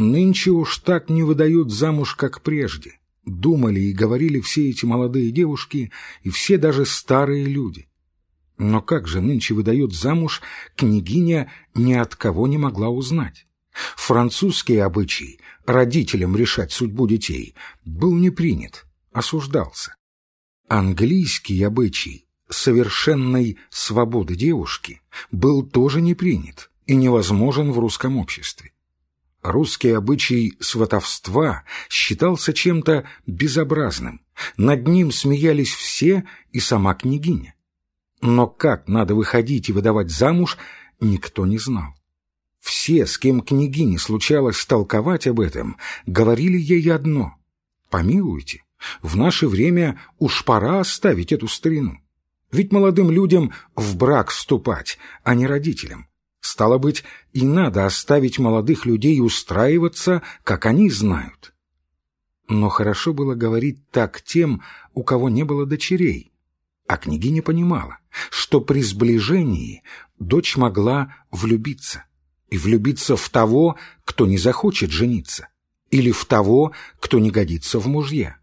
Нынче уж так не выдают замуж, как прежде. Думали и говорили все эти молодые девушки и все даже старые люди. Но как же нынче выдают замуж, княгиня ни от кого не могла узнать. Французский обычай родителям решать судьбу детей был не принят, осуждался. Английский обычай совершенной свободы девушки был тоже не принят и невозможен в русском обществе. Русский обычай сватовства считался чем-то безобразным, над ним смеялись все и сама княгиня. Но как надо выходить и выдавать замуж, никто не знал. Все, с кем княгине случалось толковать об этом, говорили ей одно — «Помилуйте, в наше время уж пора оставить эту старину. Ведь молодым людям в брак вступать, а не родителям. Стало быть, и надо оставить молодых людей устраиваться, как они знают. Но хорошо было говорить так тем, у кого не было дочерей. А княгиня понимала, что при сближении дочь могла влюбиться. И влюбиться в того, кто не захочет жениться. Или в того, кто не годится в мужья.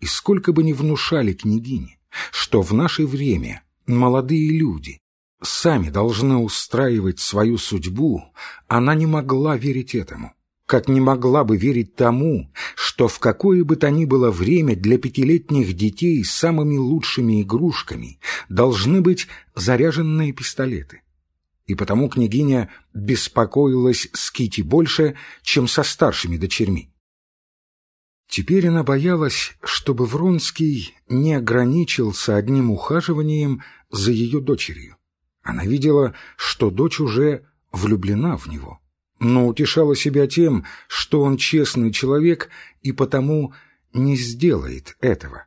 И сколько бы ни внушали княгине, что в наше время молодые люди сами должны устраивать свою судьбу, она не могла верить этому, как не могла бы верить тому, что в какое бы то ни было время для пятилетних детей самыми лучшими игрушками должны быть заряженные пистолеты. И потому княгиня беспокоилась с Кити больше, чем со старшими дочерьми. Теперь она боялась, чтобы Вронский не ограничился одним ухаживанием за ее дочерью. Она видела, что дочь уже влюблена в него, но утешала себя тем, что он честный человек и потому не сделает этого.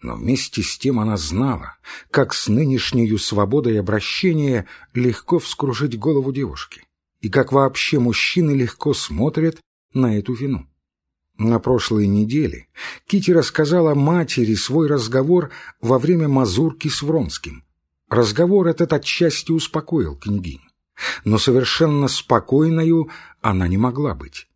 Но вместе с тем она знала, как с нынешней свободой обращения легко вскружить голову девушки, и как вообще мужчины легко смотрят на эту вину. На прошлой неделе Кити рассказала матери свой разговор во время мазурки с Вронским. Разговор этот отчасти успокоил княгиню, но совершенно спокойною она не могла быть.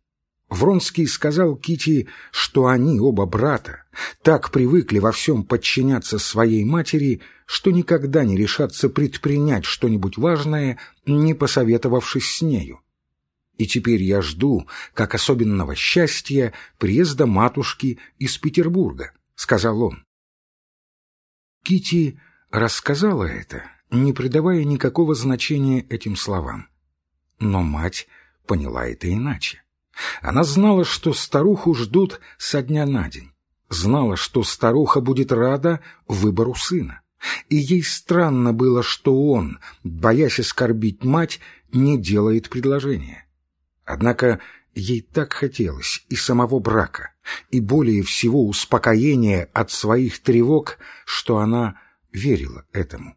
Вронский сказал Кити, что они, оба брата, так привыкли во всем подчиняться своей матери, что никогда не решатся предпринять что-нибудь важное, не посоветовавшись с нею и теперь я жду, как особенного счастья, приезда матушки из Петербурга», — сказал он. Кити рассказала это, не придавая никакого значения этим словам. Но мать поняла это иначе. Она знала, что старуху ждут со дня на день, знала, что старуха будет рада выбору сына. И ей странно было, что он, боясь оскорбить мать, не делает предложения. Однако ей так хотелось и самого брака, и более всего успокоения от своих тревог, что она верила этому.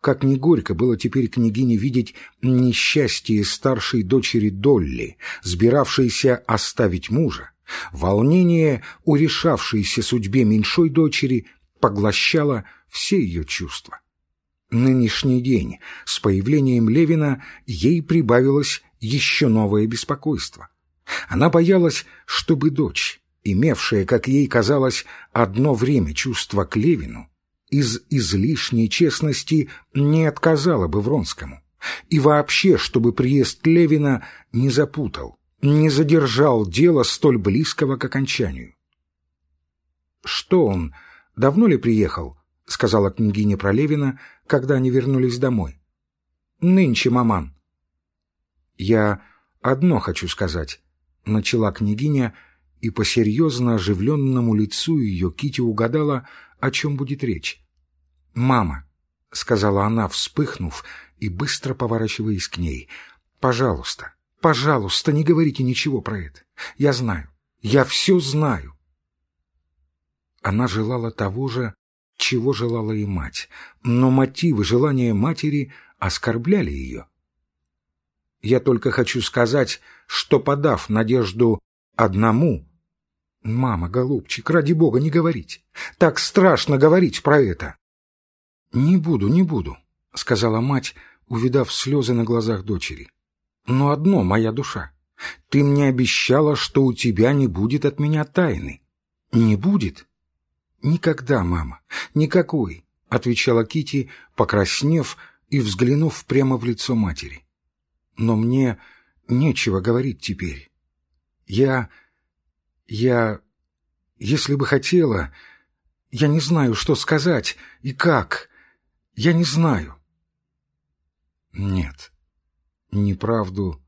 Как ни горько было теперь княгине видеть несчастье старшей дочери Долли, сбиравшейся оставить мужа, волнение, урешавшееся судьбе меньшой дочери, поглощало все ее чувства. Нынешний день с появлением Левина ей прибавилось еще новое беспокойство. Она боялась, чтобы дочь, имевшая, как ей казалось, одно время чувство к Левину, из излишней честности не отказала бы Вронскому. И вообще, чтобы приезд Левина не запутал, не задержал дело столь близкого к окончанию. «Что он, давно ли приехал?» — сказала княгиня про Левина, когда они вернулись домой. «Нынче, маман». «Я одно хочу сказать», — начала княгиня, и по серьезно оживленному лицу ее Кити угадала, о чем будет речь. «Мама», — сказала она, вспыхнув и быстро поворачиваясь к ней, — «пожалуйста, пожалуйста, не говорите ничего про это. Я знаю, я все знаю». Она желала того же, чего желала и мать, но мотивы желания матери оскорбляли ее. Я только хочу сказать, что, подав надежду одному... Мама, голубчик, ради бога, не говорить. Так страшно говорить про это. Не буду, не буду, — сказала мать, увидав слезы на глазах дочери. Но одно моя душа. Ты мне обещала, что у тебя не будет от меня тайны. Не будет? Никогда, мама, никакой, отвечала Кити, покраснев и взглянув прямо в лицо матери. Но мне нечего говорить теперь. Я... я... если бы хотела... Я не знаю, что сказать и как. Я не знаю. Нет, неправду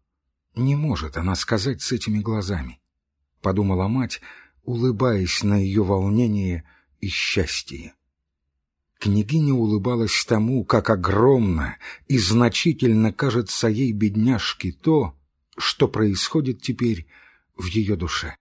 не может она сказать с этими глазами, — подумала мать, улыбаясь на ее волнение и счастье. Княгиня улыбалась тому, как огромно и значительно кажется ей бедняжке то, что происходит теперь в ее душе.